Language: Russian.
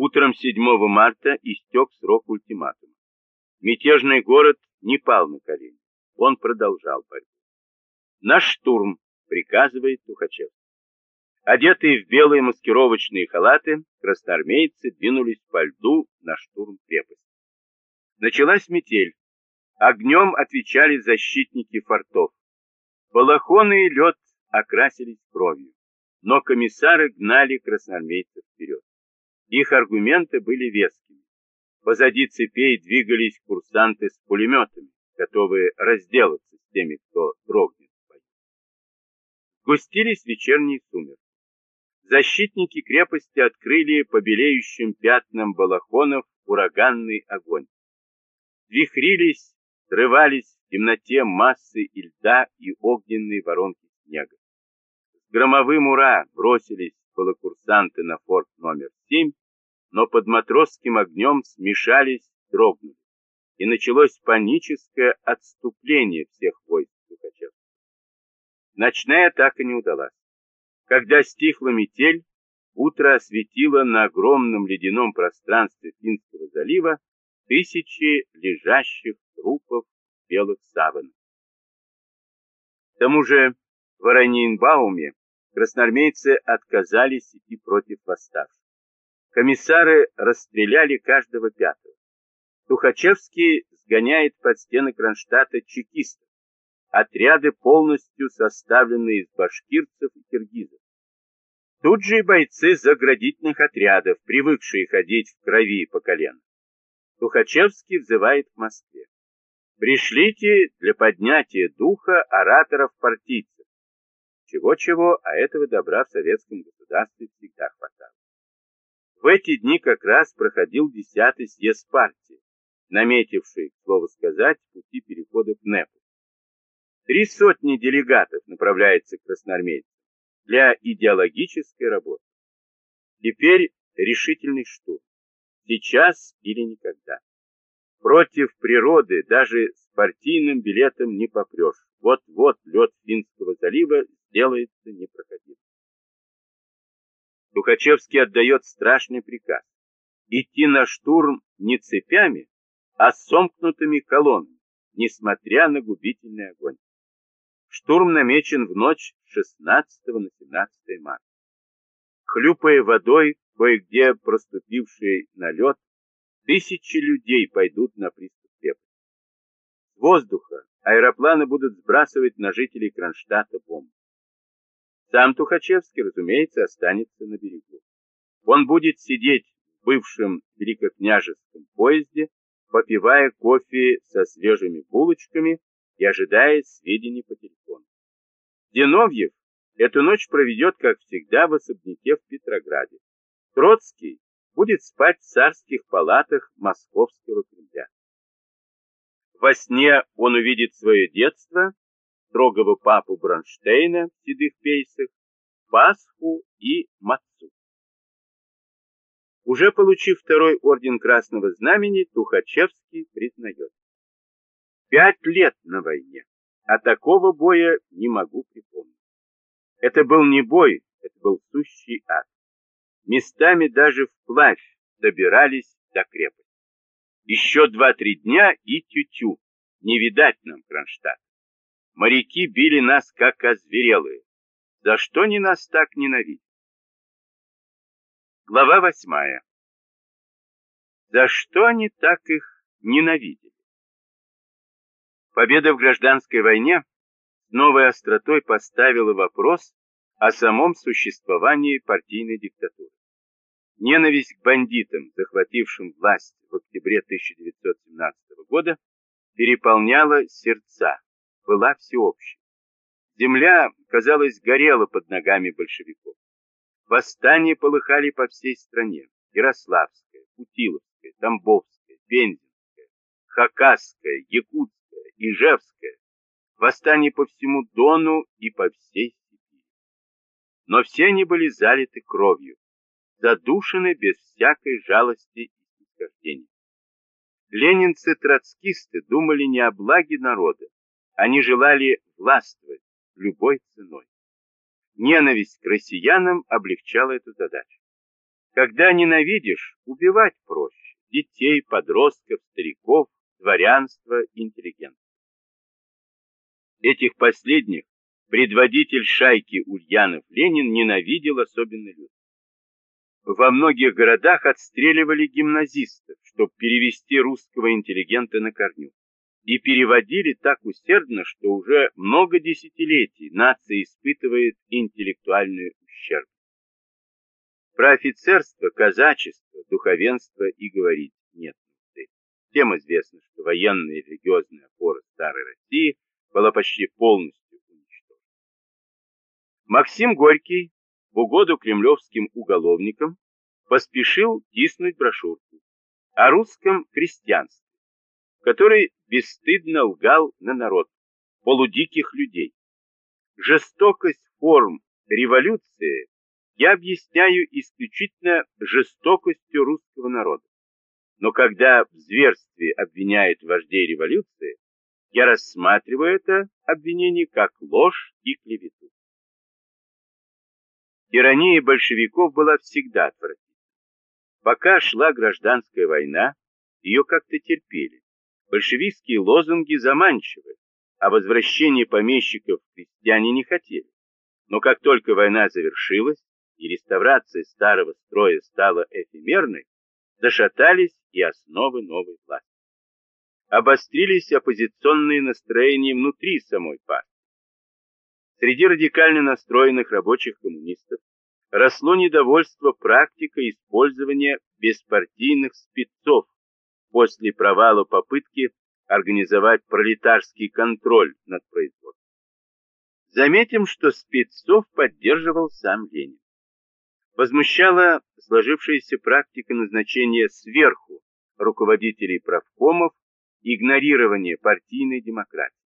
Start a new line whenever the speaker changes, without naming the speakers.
Утром 7 марта истек срок ультиматума. Мятежный город не пал на колени. Он продолжал борьбу. «Наш штурм», — приказывает Тухачев. Одетые в белые маскировочные халаты, красноармейцы двинулись по льду на штурм крепости. Началась метель. Огнем отвечали защитники фортов. Балахоны и лед окрасились кровью, но комиссары гнали красноармейцев вперед. Их аргументы были вескими. Позади цепей двигались курсанты с пулеметами, готовые разделаться с теми, кто дрогнет в бою. Густились вечерние сумерки. Защитники крепости открыли по белеющим пятнам балахонов ураганный огонь. Вихрились, срывались в темноте массы и льда и огненные воронки снега. С громовым ура бросились полукурсанты на форт номер 7, но под матросским огнем смешались, дрогнули. И началось паническое отступление всех войск Тухачевского. Ночная атака не удалась. Когда стихла метель, утро осветило на огромном ледяном пространстве Финского залива тысячи лежащих трупов белых саванов. К тому же в Воронинбауме красноармейцы отказались идти против восставших. Комиссары расстреляли каждого пятого. Тухачевский сгоняет под стены Кронштадта чекистов, отряды полностью составленные из башкирцев и киргизов. Тут же и бойцы заградительных отрядов, привыкшие ходить в крови по колено. Тухачевский взывает к Москве. Пришлите для поднятия духа ораторов-партийцев. Чего-чего, а этого добра в советском государстве всегда хватало. В эти дни как раз проходил 10-й съезд партии, наметивший, слово сказать, пути перехода к НЭПу. Три сотни делегатов направляется к красноармейцам для идеологической работы. Теперь решительный штурм. Сейчас или никогда. Против природы даже с партийным билетом не попрешь. Вот-вот лед Финского залива сделается непроходимым. Тухачевский отдает страшный приказ. Идти на штурм не цепями, а сомкнутыми колоннами, несмотря на губительный огонь. Штурм намечен в ночь с 16 на 17 марта. Хлюпая водой, кое-где проступивший на лед, тысячи людей пойдут на приступ крепости. С воздуха аэропланы будут сбрасывать на жителей Кронштадта бомбы. Сам Тухачевский, разумеется, останется на берегу. Он будет сидеть в бывшем великокняжеском поезде, попивая кофе со свежими булочками и ожидая сведений по телефону. Зиновьев эту ночь проведет, как всегда, в особняке в Петрограде. Троцкий будет спать в царских палатах московского Кремля. Во сне он увидит свое детство, строгого папу Бронштейна в седых пейсах, Пасху и Мацу. Уже получив второй орден Красного Знамени, Тухачевский признает. Пять лет на войне, а такого боя не могу припомнить. Это был не бой, это был сущий ад. Местами даже вплавь добирались до крепости. Еще два-три дня и тю-тю, не видать нам Кронштадт. Моряки били нас, как озверелые. За что они нас так ненавидят? Глава восьмая. За что они так их ненавидели? Победа в гражданской войне с новой остротой поставила вопрос о самом существовании партийной диктатуры. Ненависть к бандитам, захватившим власть в октябре 1917 года, переполняла сердца, была всеобщей. Земля, казалось, горела под ногами большевиков. Восстания полыхали по всей стране. Ярославская, Путиловская, Тамбовская, Пензенская, Хакасская, Якутская, Ижевское, восстание по всему Дону и по всей Сибири. Но все они были залиты кровью, задушены без всякой жалости и снисхождения. Ленинцы-троцкисты думали не о благе народа, они желали властвовать любой ценой. Ненависть к россиянам облегчала эту задачу. Когда ненавидишь, убивать проще. Детей, подростков, стариков, дворянство, интеллигентов. Этих последних предводитель шайки Ульянов Ленин ненавидел особенно люто. Во многих городах отстреливали гимназистов, чтобы перевести русского интеллигента на корню. И переводили так усердно, что уже много десятилетий нация испытывает интеллектуальную ущерб. Про офицерство, казачество, духовенство и говорить нет нужды. Всем известно, что военная и религиозная опора старой России была почти полностью уничтожена. Максим Горький в угоду кремлевским уголовникам поспешил тиснуть брошюрку о русском крестьянстве, который бесстыдно лгал на народ, полудиких людей. Жестокость форм революции я объясняю исключительно жестокостью русского народа. Но когда в зверстве обвиняют вождей революции, я рассматриваю это обвинение как ложь и клевету. Ирония большевиков была всегда отвратительна. Пока шла гражданская война, ее как-то терпели. Большевистские лозунги заманчивы, а возвращение помещиков крестьяне не хотели. Но как только война завершилась, и реставрация старого строя стала эфемерной, зашатались и основы новой власти. Обострились оппозиционные настроения внутри самой партии. Среди радикально настроенных рабочих коммунистов росло недовольство практикой использования беспартийных спецов после провала попытки организовать пролетарский контроль над производством. Заметим, что спецов поддерживал сам Ленин возмущала сложившаяся практика назначения сверху руководителей правкомов, игнорирование партийной демократии.